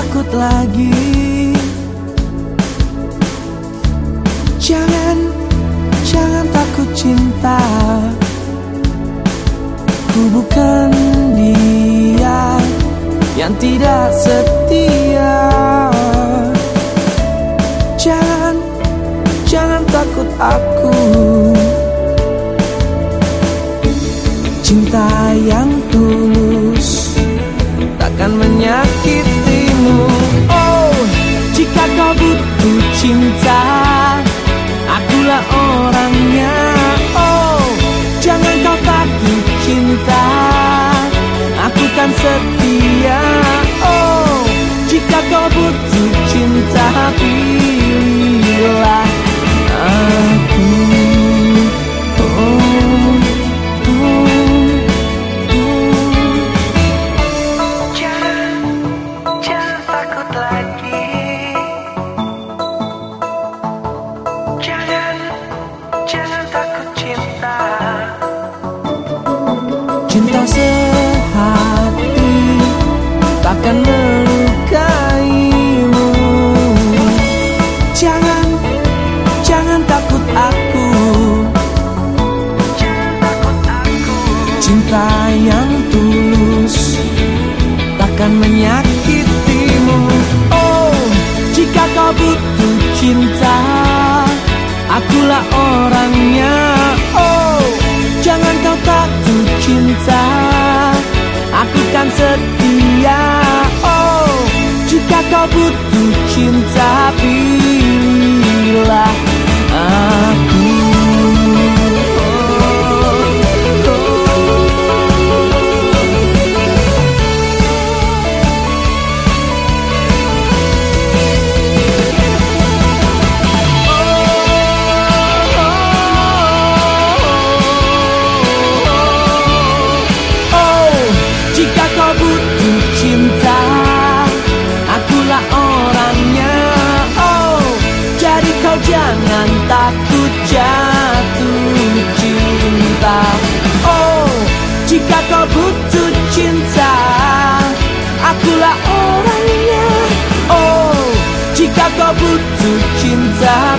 takut lagi. Jangan, jangan takut cinta. Ku bukan dia yang tidak setia. Jangan, jangan takut aku. Cinta yang tulus Cinta yang tulus takkan menyakitimu. Oh, jika kau butuh cinta Akulah orangnya. Oh, jangan kau takut cinta Aku kan setia. Oh, jika kau butuh cinta butuh cinta,